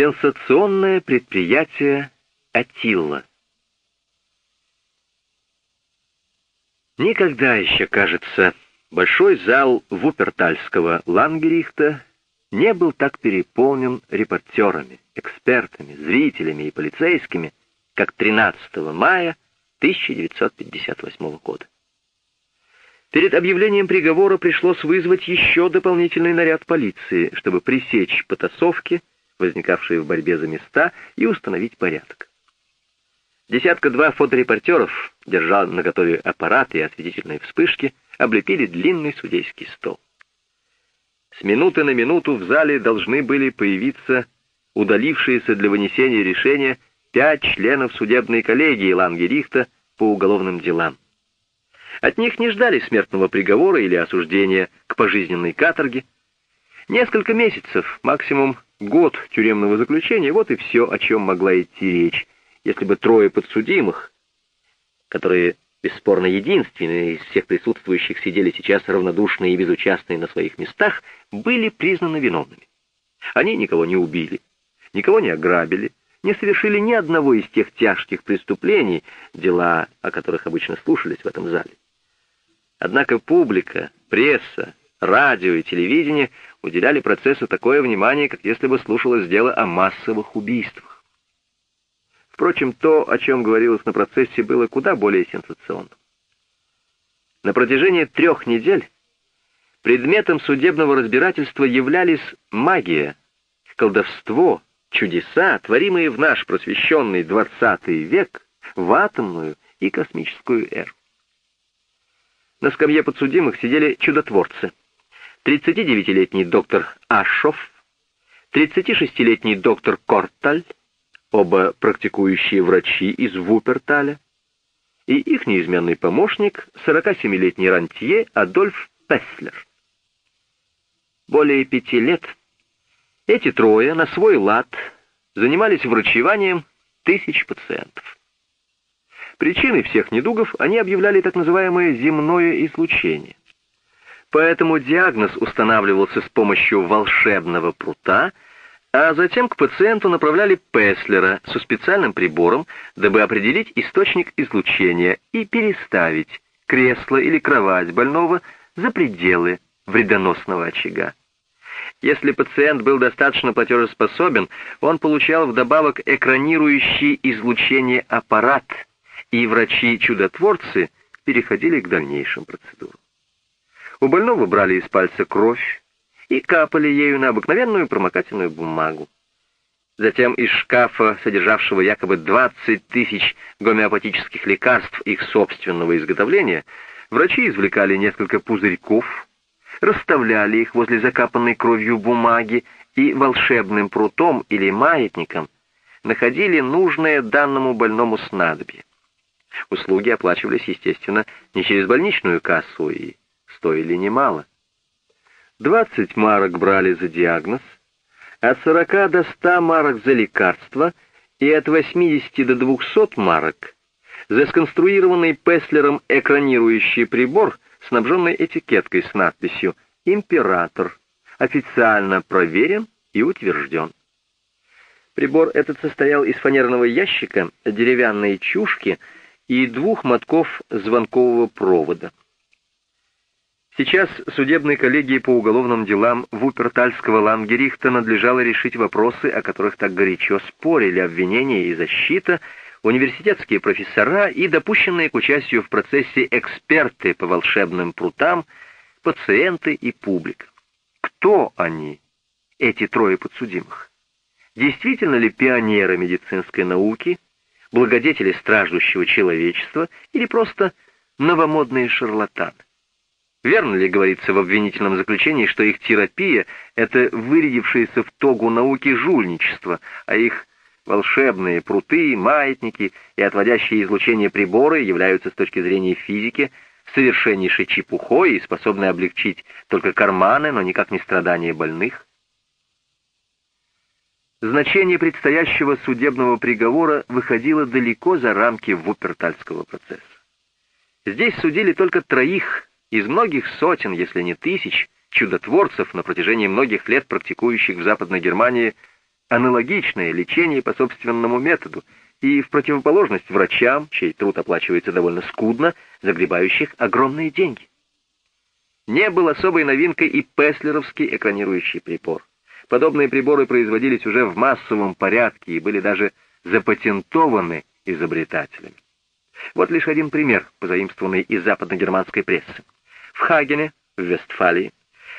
Сенсационное предприятие Атилла. Никогда еще, кажется, большой зал Вупертальского Лангерихта не был так переполнен репортерами, экспертами, зрителями и полицейскими, как 13 мая 1958 года. Перед объявлением приговора пришлось вызвать еще дополнительный наряд полиции, чтобы пресечь потасовки, возникавшие в борьбе за места, и установить порядок. Десятка-два фоторепортеров, держа наготове аппараты и осветительные вспышки, облепили длинный судейский стол. С минуты на минуту в зале должны были появиться удалившиеся для вынесения решения пять членов судебной коллегии Лангерихта по уголовным делам. От них не ждали смертного приговора или осуждения к пожизненной каторге. Несколько месяцев, максимум год тюремного заключения, вот и все, о чем могла идти речь, если бы трое подсудимых, которые бесспорно единственные из всех присутствующих сидели сейчас равнодушные и безучастные на своих местах, были признаны виновными. Они никого не убили, никого не ограбили, не совершили ни одного из тех тяжких преступлений, дела о которых обычно слушались в этом зале. Однако публика, пресса, радио и телевидение уделяли процессу такое внимание, как если бы слушалось дело о массовых убийствах. Впрочем, то, о чем говорилось на процессе, было куда более сенсационным. На протяжении трех недель предметом судебного разбирательства являлись магия, колдовство, чудеса, творимые в наш просвещенный двадцатый век, в атомную и космическую эру. На скамье подсудимых сидели чудотворцы. 39-летний доктор Ашов, 36-летний доктор Корталь, оба практикующие врачи из Вуперталя, и их неизменный помощник, 47-летний рантье Адольф Песлер. Более пяти лет эти трое на свой лад занимались врачеванием тысяч пациентов. Причиной всех недугов они объявляли так называемое земное излучение. Поэтому диагноз устанавливался с помощью волшебного прута, а затем к пациенту направляли Песлера со специальным прибором, дабы определить источник излучения и переставить кресло или кровать больного за пределы вредоносного очага. Если пациент был достаточно платежеспособен, он получал вдобавок экранирующий излучение аппарат – и врачи-чудотворцы переходили к дальнейшим процедурам. У больного брали из пальца кровь и капали ею на обыкновенную промокательную бумагу. Затем из шкафа, содержавшего якобы 20 тысяч гомеопатических лекарств их собственного изготовления, врачи извлекали несколько пузырьков, расставляли их возле закапанной кровью бумаги и волшебным прутом или маятником находили нужное данному больному снадобье. Услуги оплачивались, естественно, не через больничную кассу и стоили немало. 20 марок брали за диагноз, от 40 до 100 марок за лекарство и от 80 до 200 марок за сконструированный Песлером экранирующий прибор, снабженный этикеткой с надписью «Император», официально проверен и утвержден. Прибор этот состоял из фанерного ящика, деревянной чушки — и двух мотков звонкового провода. Сейчас судебной коллегии по уголовным делам Вупертальского Лангерихта надлежало решить вопросы, о которых так горячо спорили обвинения и защита, университетские профессора и допущенные к участию в процессе эксперты по волшебным прутам, пациенты и публика. Кто они, эти трое подсудимых? Действительно ли пионеры медицинской науки – благодетели страждущего человечества или просто новомодные шарлатаны. Верно ли говорится в обвинительном заключении, что их терапия — это вырядившееся в тогу науки жульничество, а их волшебные пруты, маятники и отводящие излучение приборы являются с точки зрения физики совершеннейшей чепухой и способны облегчить только карманы, но никак не страдания больных? Значение предстоящего судебного приговора выходило далеко за рамки Вупертальского процесса. Здесь судили только троих из многих сотен, если не тысяч, чудотворцев на протяжении многих лет практикующих в Западной Германии аналогичное лечение по собственному методу, и в противоположность врачам, чей труд оплачивается довольно скудно, загребающих огромные деньги. Не был особой новинкой и песлеровский экранирующий прибор. Подобные приборы производились уже в массовом порядке и были даже запатентованы изобретателями. Вот лишь один пример, позаимствованный из западно-германской прессы. В Хагене, в Вестфалии,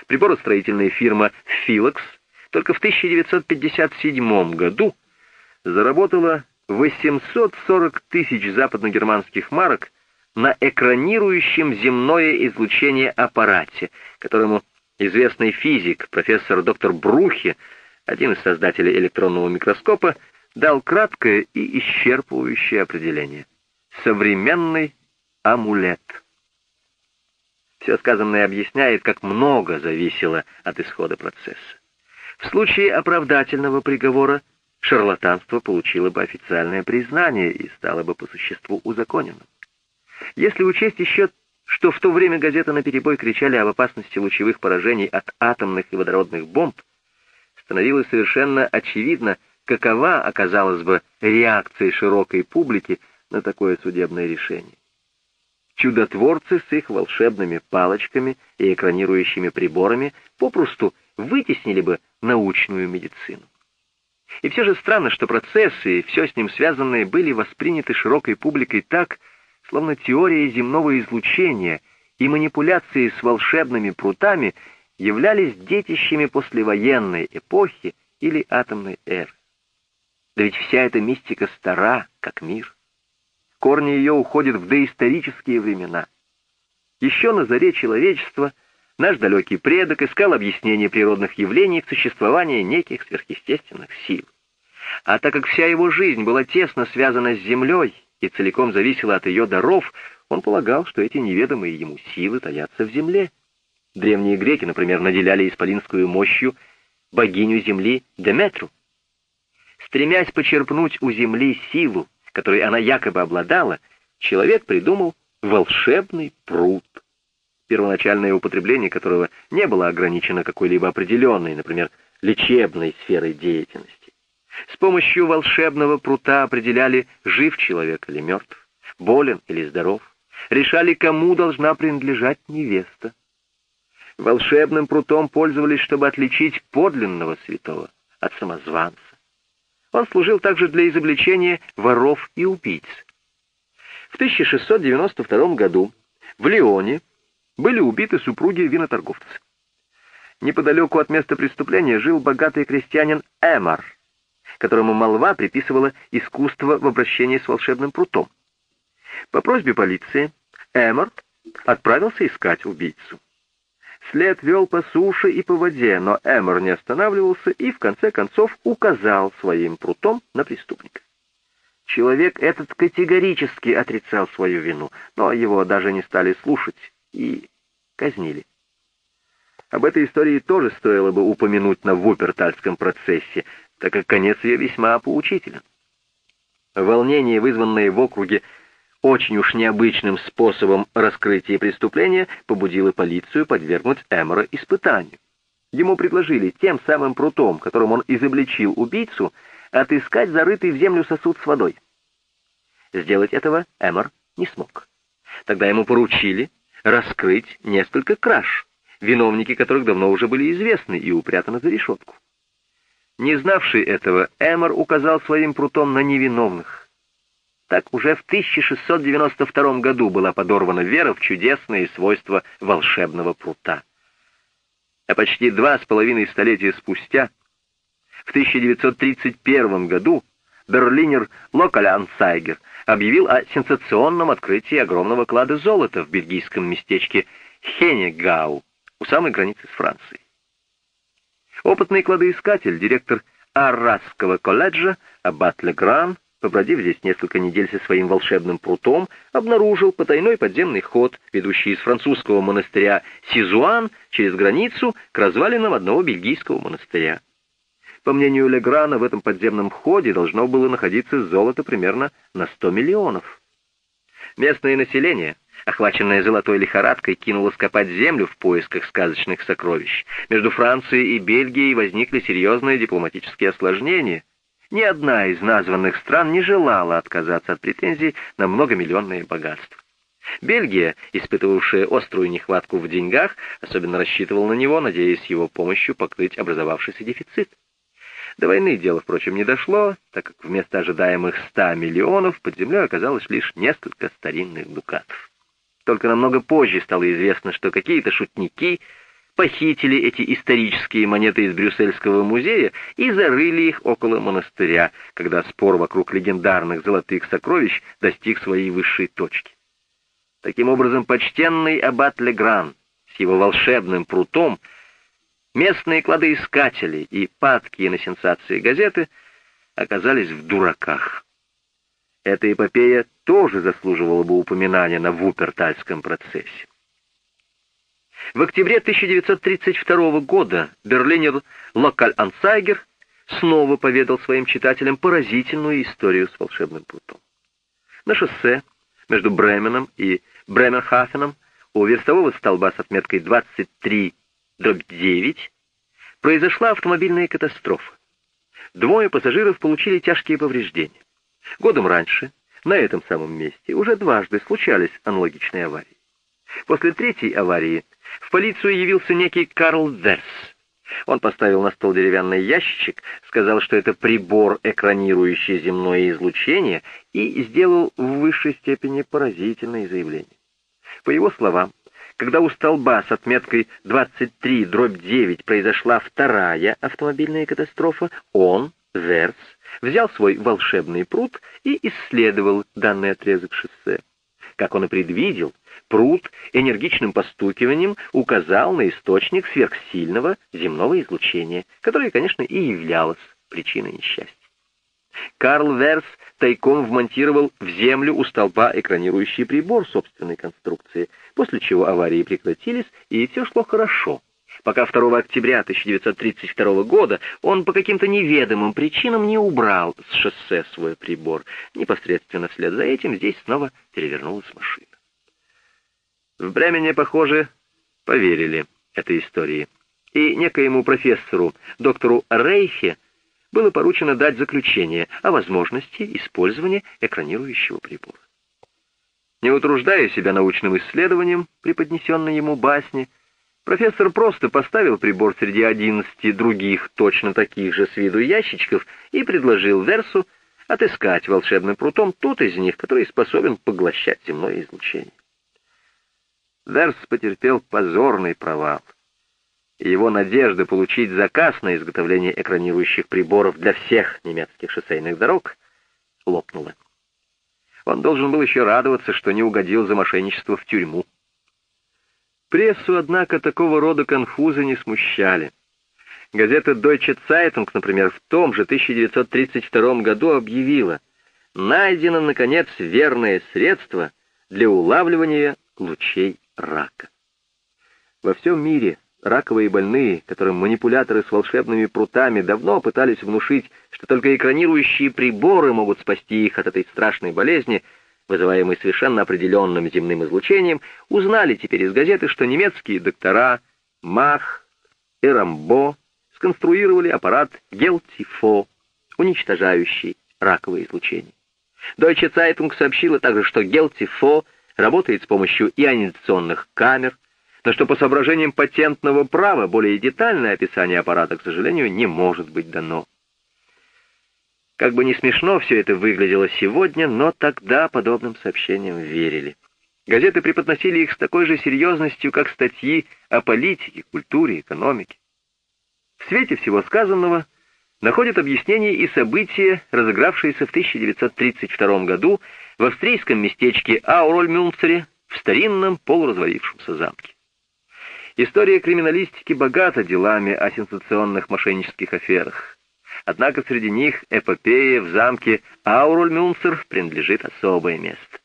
приборостроительная фирма «Филокс» только в 1957 году заработала 840 тысяч западно-германских марок на экранирующем земное излучение аппарате, которому известный физик, профессор доктор Брухе, один из создателей электронного микроскопа, дал краткое и исчерпывающее определение. Современный амулет. Все сказанное объясняет, как много зависело от исхода процесса. В случае оправдательного приговора шарлатанство получило бы официальное признание и стало бы по существу узаконенным. Если учесть еще, что в то время газеты наперебой кричали об опасности лучевых поражений от атомных и водородных бомб, становилось совершенно очевидно, какова оказалась бы реакция широкой публики на такое судебное решение. Чудотворцы с их волшебными палочками и экранирующими приборами попросту вытеснили бы научную медицину. И все же странно, что процессы и все с ним связанное были восприняты широкой публикой так, словно теория земного излучения и манипуляции с волшебными прутами являлись детищами послевоенной эпохи или атомной эры. Да ведь вся эта мистика стара, как мир. Корни ее уходят в доисторические времена. Еще на заре человечества наш далекий предок искал объяснение природных явлений в существовании неких сверхъестественных сил. А так как вся его жизнь была тесно связана с землей и целиком зависела от ее даров, он полагал, что эти неведомые ему силы таятся в земле. Древние греки, например, наделяли исполинскую мощью богиню земли Деметру. Стремясь почерпнуть у земли силу, которой она якобы обладала, человек придумал волшебный пруд первоначальное употребление которого не было ограничено какой-либо определенной, например, лечебной сферой деятельности. С помощью волшебного прута определяли, жив человек или мертв, болен или здоров, решали, кому должна принадлежать невеста. Волшебным прутом пользовались, чтобы отличить подлинного святого от самозванца. Он служил также для изобличения воров и убийц. В 1692 году в Лионе были убиты супруги виноторговца. Неподалеку от места преступления жил богатый крестьянин Эмар, которому молва приписывала искусство в обращении с волшебным прутом. По просьбе полиции Эмар отправился искать убийцу. След вел по суше и по воде, но Эмор не останавливался и, в конце концов, указал своим прутом на преступника. Человек этот категорически отрицал свою вину, но его даже не стали слушать и казнили. Об этой истории тоже стоило бы упомянуть на Вупертальском процессе, так как конец ее весьма поучителен. Волнение, вызванное в округе очень уж необычным способом раскрытия преступления, побудило полицию подвергнуть Эмора испытанию. Ему предложили тем самым прутом, которым он изобличил убийцу, отыскать зарытый в землю сосуд с водой. Сделать этого Эмор не смог. Тогда ему поручили раскрыть несколько краж, виновники которых давно уже были известны и упрятаны за решетку. Не знавший этого, Эмор указал своим прутом на невиновных. Так уже в 1692 году была подорвана вера в чудесные свойства волшебного прута. А почти два с половиной столетия спустя, в 1931 году, берлинер Локалянцайгер объявил о сенсационном открытии огромного клада золота в бельгийском местечке Хенегау, у самой границы с Францией. Опытный кладоискатель, директор Аррасского колледжа Аббат Легран, побродив здесь несколько недель со своим волшебным прутом, обнаружил потайной подземный ход, ведущий из французского монастыря Сизуан через границу к развалинам одного бельгийского монастыря. По мнению Леграна, в этом подземном ходе должно было находиться золото примерно на 100 миллионов. Местное население охваченная золотой лихорадкой, кинулась копать землю в поисках сказочных сокровищ. Между Францией и Бельгией возникли серьезные дипломатические осложнения. Ни одна из названных стран не желала отказаться от претензий на многомиллионные богатства. Бельгия, испытывавшая острую нехватку в деньгах, особенно рассчитывала на него, надеясь его помощью покрыть образовавшийся дефицит. До войны дело, впрочем, не дошло, так как вместо ожидаемых ста миллионов под землей оказалось лишь несколько старинных дукатов. Только намного позже стало известно, что какие-то шутники похитили эти исторические монеты из Брюссельского музея и зарыли их около монастыря, когда спор вокруг легендарных золотых сокровищ достиг своей высшей точки. Таким образом, почтенный аббат Легран с его волшебным прутом, местные кладоискатели и падкие на сенсации газеты оказались в дураках. Эта эпопея тоже заслуживала бы упоминания на Вупертальском процессе. В октябре 1932 года берлинер Локаль Ансайгер снова поведал своим читателям поразительную историю с волшебным прутом. На шоссе между Бременом и Бременхафеном у верстового столба с отметкой 23 дробь 9 произошла автомобильная катастрофа. Двое пассажиров получили тяжкие повреждения. Годом раньше на этом самом месте уже дважды случались аналогичные аварии. После третьей аварии в полицию явился некий Карл Верс. Он поставил на стол деревянный ящичек, сказал, что это прибор, экранирующий земное излучение, и сделал в высшей степени поразительное заявление. По его словам, когда у столба с отметкой 23 дробь 9 произошла вторая автомобильная катастрофа, он, Верс, взял свой волшебный пруд и исследовал данный отрезок шоссе. Как он и предвидел, пруд энергичным постукиванием указал на источник сверхсильного земного излучения, которое, конечно, и являлось причиной несчастья. Карл Верс тайком вмонтировал в землю у столба экранирующий прибор собственной конструкции, после чего аварии прекратились, и все шло хорошо пока 2 октября 1932 года он по каким-то неведомым причинам не убрал с шоссе свой прибор. Непосредственно вслед за этим здесь снова перевернулась машина. В Бремене, похоже, поверили этой истории. И некоему профессору, доктору Рейхе, было поручено дать заключение о возможности использования экранирующего прибора. Не утруждая себя научным исследованием, преподнесенной ему басни, Профессор просто поставил прибор среди одиннадцати других, точно таких же с виду ящичков, и предложил Версу отыскать волшебным прутом тот из них, который способен поглощать земное излучение. Верс потерпел позорный провал. Его надежда получить заказ на изготовление экранирующих приборов для всех немецких шоссейных дорог лопнула. Он должен был еще радоваться, что не угодил за мошенничество в тюрьму. Прессу, однако, такого рода конфузы не смущали. Газета Deutsche Zeitung, например, в том же 1932 году объявила «Найдено, наконец, верное средство для улавливания лучей рака». Во всем мире раковые больные, которым манипуляторы с волшебными прутами давно пытались внушить, что только экранирующие приборы могут спасти их от этой страшной болезни – вызываемый совершенно определенным земным излучением, узнали теперь из газеты, что немецкие доктора Мах и Рамбо сконструировали аппарат Гелтифо, уничтожающий раковое излучение. Deutsche Zeitung сообщила также, что Гелтифо работает с помощью ионизационных камер, но что по соображениям патентного права более детальное описание аппарата, к сожалению, не может быть дано. Как бы не смешно все это выглядело сегодня, но тогда подобным сообщениям верили. Газеты преподносили их с такой же серьезностью, как статьи о политике, культуре, экономике. В свете всего сказанного находят объяснение и события, разыгравшиеся в 1932 году в австрийском местечке Аурольмюнцере в старинном полуразвалившемся замке. История криминалистики богата делами о сенсационных мошеннических аферах. Однако среди них эпопея в замке Аурульмюнцер принадлежит особое место.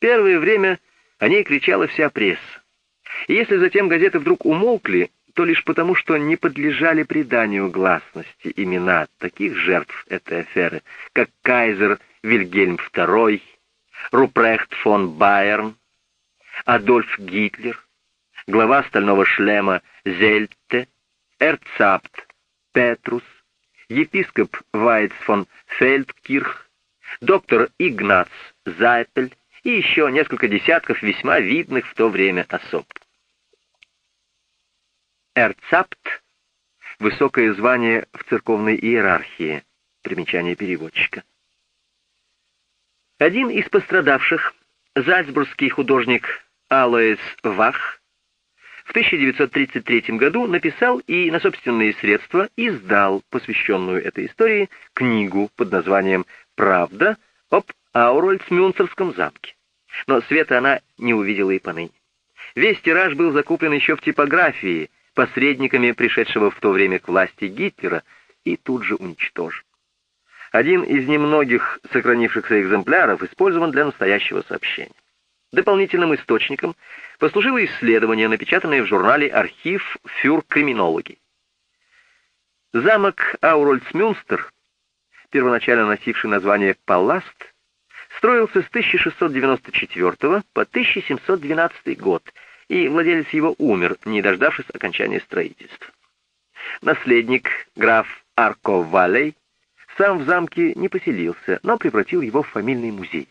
Первое время о ней кричала вся пресса. И если затем газеты вдруг умолкли, то лишь потому, что не подлежали преданию гласности имена таких жертв этой аферы, как кайзер Вильгельм II, Рупрехт фон Байерн, Адольф Гитлер, глава стального шлема Зельте, Эрцапт Петрус, епископ Вайц фон Фельдкирх, доктор Игнац Зайпель и еще несколько десятков весьма видных в то время особ. Эрцапт — высокое звание в церковной иерархии, примечание переводчика. Один из пострадавших, зальцбургский художник Алоэс Вах, в 1933 году написал и на собственные средства издал посвященную этой истории книгу под названием «Правда об Аурольцмюнцерском замке». Но света она не увидела и поныне. Весь тираж был закуплен еще в типографии посредниками пришедшего в то время к власти Гитлера и тут же уничтожен. Один из немногих сохранившихся экземпляров использован для настоящего сообщения. Дополнительным источником послужило исследование, напечатанное в журнале «Архив фюркриминологи». Замок Аурольцмюнстер, первоначально носивший название Паласт, строился с 1694 по 1712 год, и владелец его умер, не дождавшись окончания строительства. Наследник, граф Арко Валей, сам в замке не поселился, но превратил его в фамильный музей.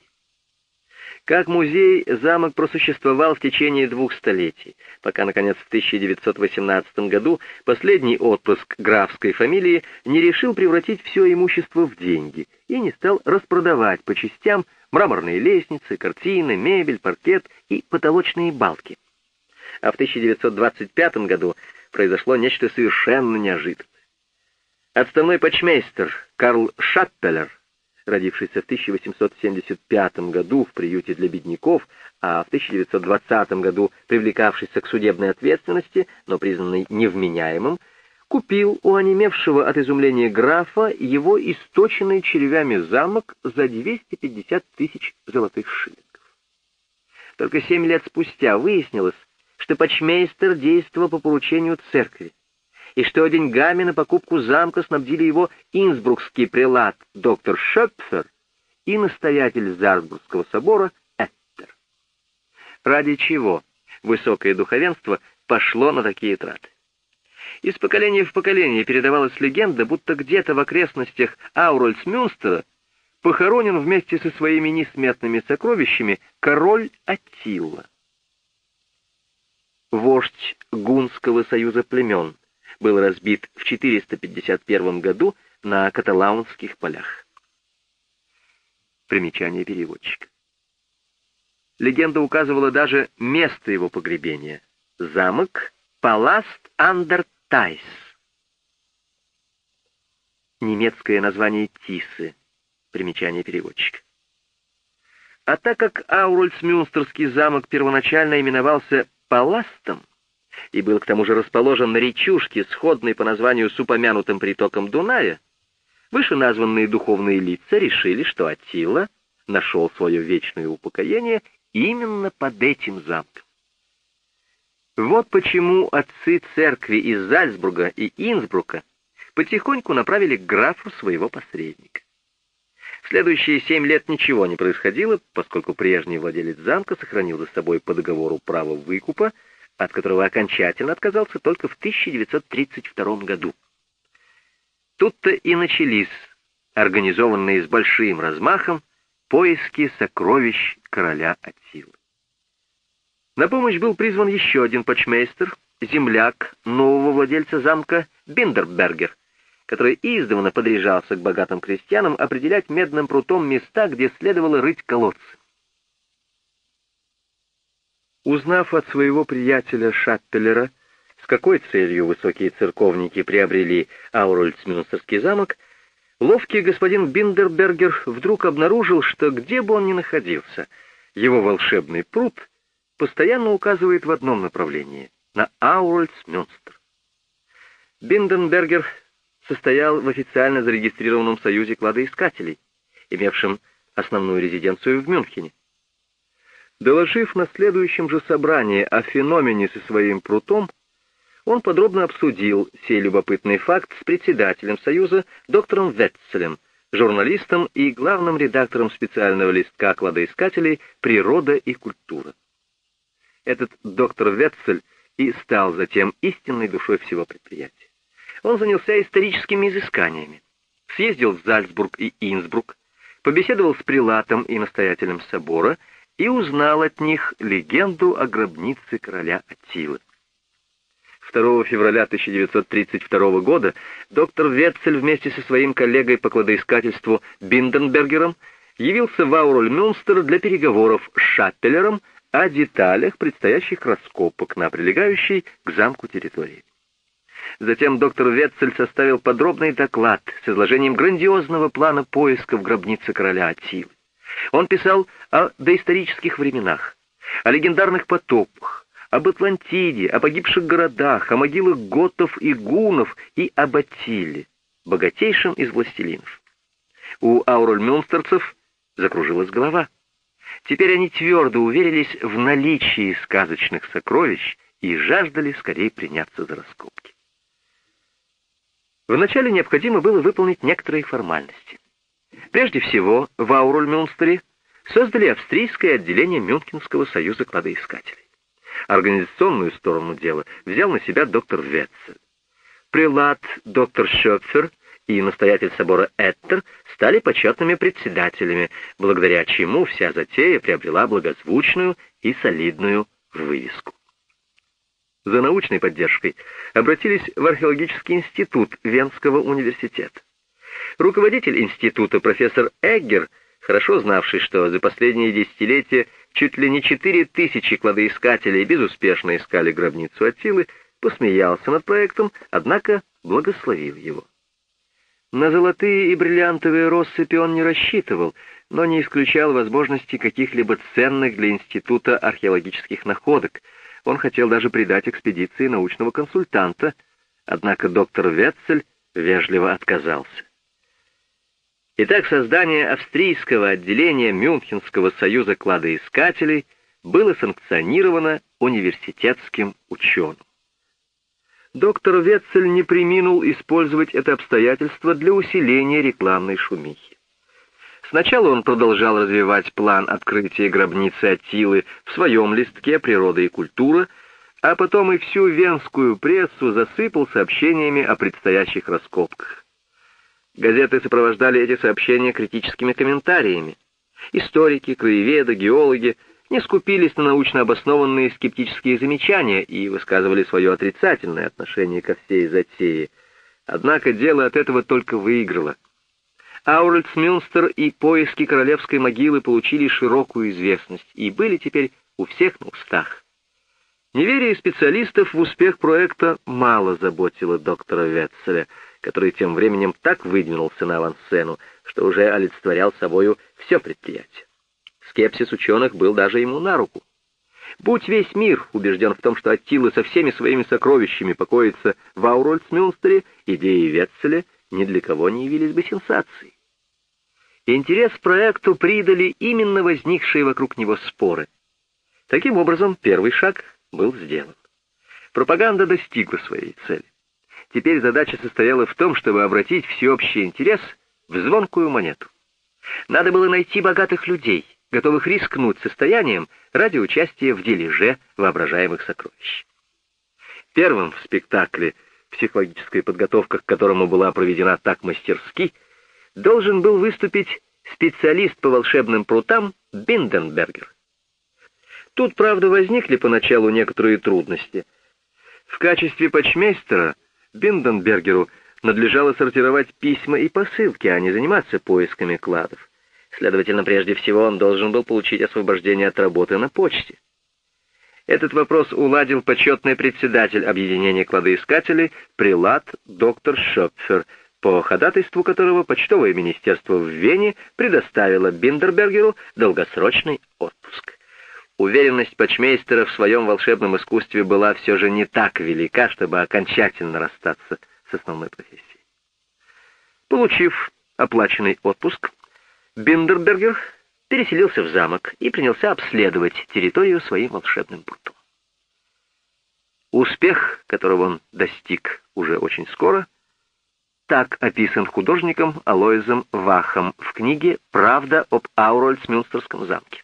Как музей замок просуществовал в течение двух столетий, пока, наконец, в 1918 году последний отпуск графской фамилии не решил превратить все имущество в деньги и не стал распродавать по частям мраморные лестницы, картины, мебель, паркет и потолочные балки. А в 1925 году произошло нечто совершенно неожиданное. Отставной почмейстер Карл Шаппелер родившийся в 1875 году в приюте для бедняков, а в 1920 году привлекавшийся к судебной ответственности, но признанный невменяемым, купил у онемевшего от изумления графа его источенный червями замок за 250 тысяч золотых шиллингов. Только семь лет спустя выяснилось, что почмейстер действовал по поручению церкви, и что деньгами на покупку замка снабдили его инсбрукский прелат доктор Шепфер и настоятель Зарсбургского собора Эттер. Ради чего высокое духовенство пошло на такие траты? Из поколения в поколение передавалась легенда, будто где-то в окрестностях Аурольцмюнстера похоронен вместе со своими несметными сокровищами король Аттила. Вождь Гунского союза племен — был разбит в 451 году на каталаунских полях. Примечание переводчика. Легенда указывала даже место его погребения — замок Паласт Андер Тайс. Немецкое название Тисы. Примечание переводчика. А так как Аурольцмюнстерский замок первоначально именовался Паластом, и был к тому же расположен на речушке, сходной по названию с упомянутым притоком Дуная, вышеназванные духовные лица решили, что Аттила нашел свое вечное упокоение именно под этим замком. Вот почему отцы церкви из Зальцбурга и Инсбрука потихоньку направили к графу своего посредника. В следующие семь лет ничего не происходило, поскольку прежний владелец замка сохранил за собой по договору право выкупа, от которого окончательно отказался только в 1932 году. Тут-то и начались, организованные с большим размахом, поиски сокровищ короля Аттилы. На помощь был призван еще один почмейстер, земляк нового владельца замка Биндербергер, который издавна подряжался к богатым крестьянам определять медным прутом места, где следовало рыть колодцы. Узнав от своего приятеля Шаппелера, с какой целью высокие церковники приобрели Аурольцмюнстерский замок, ловкий господин Биндербергер вдруг обнаружил, что где бы он ни находился, его волшебный пруд постоянно указывает в одном направлении — на Аурольцмюнстер. Бинденбергер состоял в официально зарегистрированном союзе кладоискателей, имевшем основную резиденцию в Мюнхене. Доложив на следующем же собрании о феномене со своим прутом, он подробно обсудил сей любопытный факт с председателем Союза доктором Ветцелем, журналистом и главным редактором специального листка кладоискателей «Природа и культура». Этот доктор Ветцель и стал затем истинной душой всего предприятия. Он занялся историческими изысканиями, съездил в Зальцбург и Инсбрук, побеседовал с прилатом и настоятелем собора и узнал от них легенду о гробнице короля Аттилы. 2 февраля 1932 года доктор Ветцель вместе со своим коллегой по кладоискательству Бинденбергером явился в Ауроль-Мюнстер для переговоров с Шаппелером о деталях предстоящих раскопок на прилегающей к замку территории. Затем доктор Ветцель составил подробный доклад с изложением грандиозного плана поиска в гробнице короля Аттилы. Он писал о доисторических временах, о легендарных потопах, об Атлантиде, о погибших городах, о могилах готов и гунов и об Аттиле, богатейшем из властелинов. У аурольмюнстерцев закружилась голова. Теперь они твердо уверились в наличии сказочных сокровищ и жаждали скорее приняться за раскопки. Вначале необходимо было выполнить некоторые формальности. Прежде всего, в Аурульмюнстере создали австрийское отделение Мюнхенского союза кладоискателей. Организационную сторону дела взял на себя доктор Ветцель. Прилад доктор Шёпфер и настоятель собора Эттер стали почетными председателями, благодаря чему вся затея приобрела благозвучную и солидную вывеску. За научной поддержкой обратились в археологический институт Венского университета. Руководитель института профессор Эггер, хорошо знавший, что за последние десятилетия чуть ли не четыре тысячи кладоискателей безуспешно искали гробницу Атилы, посмеялся над проектом, однако благословил его. На золотые и бриллиантовые россыпи он не рассчитывал, но не исключал возможности каких-либо ценных для института археологических находок. Он хотел даже придать экспедиции научного консультанта, однако доктор Ветцель вежливо отказался. Итак, создание австрийского отделения Мюнхенского союза кладоискателей было санкционировано университетским ученым доктор Ветцель не приминул использовать это обстоятельство для усиления рекламной шумихи. Сначала он продолжал развивать план открытия гробницы Атилы в своем листке «Природа и культура», а потом и всю венскую прессу засыпал сообщениями о предстоящих раскопках. Газеты сопровождали эти сообщения критическими комментариями. Историки, краеведы, геологи не скупились на научно обоснованные скептические замечания и высказывали свое отрицательное отношение ко всей затее. Однако дело от этого только выиграло. Аурельцмюнстер и поиски королевской могилы получили широкую известность и были теперь у всех на устах. Неверие специалистов в успех проекта мало заботило доктора Ветцеля, который тем временем так выдвинулся на авансцену, что уже олицетворял собою все предприятие. Скепсис ученых был даже ему на руку. Будь весь мир убежден в том, что Аттила со всеми своими сокровищами покоится в Аурольцмюнстере, идеи Ветцеля ни для кого не явились бы сенсацией. Интерес проекту придали именно возникшие вокруг него споры. Таким образом, первый шаг был сделан. Пропаганда достигла своей цели. Теперь задача состояла в том, чтобы обратить всеобщий интерес в звонкую монету. Надо было найти богатых людей — готовых рискнуть состоянием ради участия в дележе воображаемых сокровищ. Первым в спектакле, психологическая подготовка к которому была проведена так мастерски, должен был выступить специалист по волшебным прутам Бинденбергер. Тут, правда, возникли поначалу некоторые трудности. В качестве почмейстера Бинденбергеру надлежало сортировать письма и посылки, а не заниматься поисками кладов. Следовательно, прежде всего он должен был получить освобождение от работы на почте. Этот вопрос уладил почетный председатель объединения кладоискателей, прилад доктор Шопфер, по ходатайству которого почтовое министерство в Вене предоставило Биндербергеру долгосрочный отпуск. Уверенность почмейстера в своем волшебном искусстве была все же не так велика, чтобы окончательно расстаться с основной профессией. Получив оплаченный отпуск, Биндербергер переселился в замок и принялся обследовать территорию своим волшебным прутом. Успех, которого он достиг уже очень скоро, так описан художником Алоизом Вахом в книге «Правда об Аурольцмюнстерском замке».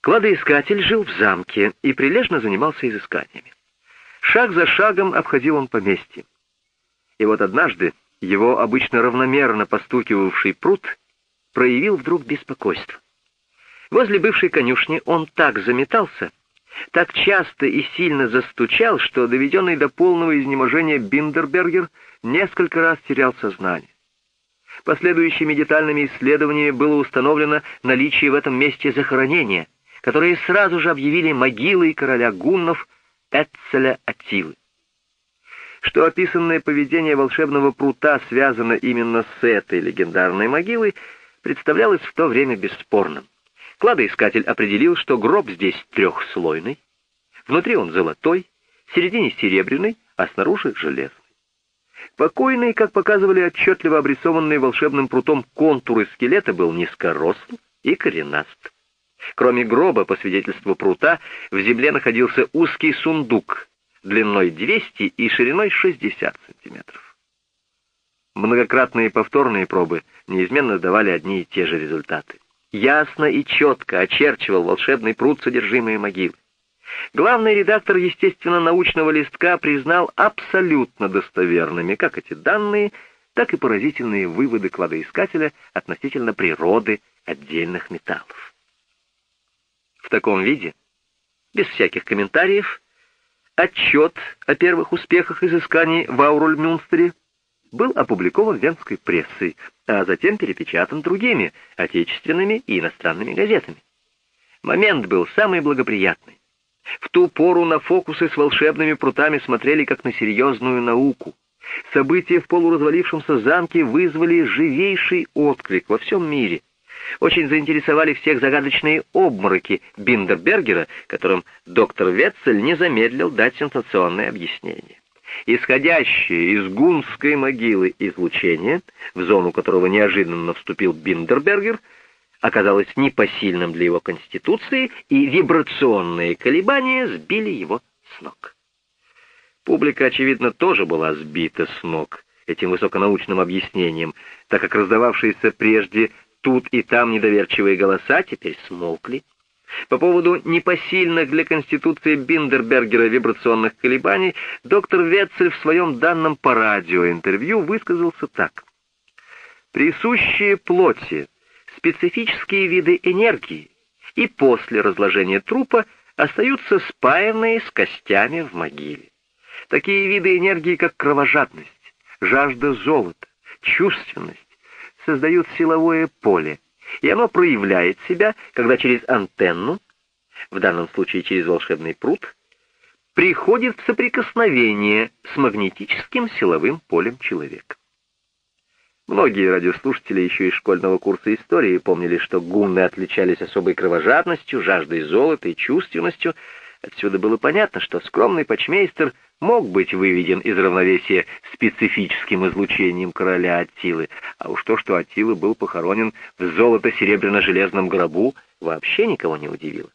Кладоискатель жил в замке и прилежно занимался изысканиями. Шаг за шагом обходил он поместье. И вот однажды его обычно равномерно постукивавший пруд проявил вдруг беспокойство. Возле бывшей конюшни он так заметался, так часто и сильно застучал, что доведенный до полного изнеможения Биндербергер несколько раз терял сознание. Последующими детальными исследованиями было установлено наличие в этом месте захоронения, которые сразу же объявили могилой короля гуннов Эцеля Атилы. Что описанное поведение волшебного прута связано именно с этой легендарной могилой, представлялось в то время бесспорным. Кладоискатель определил, что гроб здесь трехслойный, внутри он золотой, в середине серебряный, а снаружи железный. Покойный, как показывали отчетливо обрисованные волшебным прутом контуры скелета, был низкоросл и коренаст. Кроме гроба, по свидетельству прута, в земле находился узкий сундук, длиной 200 и шириной 60 сантиметров. Многократные повторные пробы неизменно давали одни и те же результаты. Ясно и четко очерчивал волшебный пруд содержимое могилы. Главный редактор естественно-научного листка признал абсолютно достоверными как эти данные, так и поразительные выводы кладоискателя относительно природы отдельных металлов. В таком виде, без всяких комментариев, отчет о первых успехах изысканий в Аурульмюнстере был опубликован венской прессой, а затем перепечатан другими, отечественными и иностранными газетами. Момент был самый благоприятный. В ту пору на фокусы с волшебными прутами смотрели как на серьезную науку. События в полуразвалившемся замке вызвали живейший отклик во всем мире. Очень заинтересовали всех загадочные обмороки Биндербергера, которым доктор Ветцель не замедлил дать сенсационное объяснение. Исходящее из гунской могилы излучение, в зону которого неожиданно вступил Биндербергер, оказалось непосильным для его конституции, и вибрационные колебания сбили его с ног. Публика, очевидно, тоже была сбита с ног этим высоконаучным объяснением, так как раздававшиеся прежде тут и там недоверчивые голоса теперь смолкли. По поводу непосильных для Конституции Биндербергера вибрационных колебаний доктор Ветцель в своем данном по радио интервью высказался так. «Присущие плоти специфические виды энергии и после разложения трупа остаются спаянные с костями в могиле. Такие виды энергии, как кровожадность, жажда золота, чувственность, создают силовое поле, и оно проявляет себя, когда через антенну, в данном случае через волшебный пруд, приходит в соприкосновение с магнетическим силовым полем человека. Многие радиослушатели еще из школьного курса истории помнили, что гунны отличались особой кровожадностью, жаждой золота и чувственностью. Отсюда было понятно, что скромный почмейстер мог быть выведен из равновесия специфическим излучением короля Аттилы, а уж то, что Аттила был похоронен в золото-серебряно-железном гробу, вообще никого не удивило.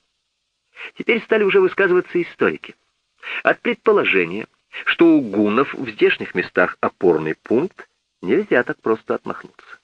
Теперь стали уже высказываться историки. От предположения, что у гуннов в здешних местах опорный пункт, Нельзя так просто отмахнуться.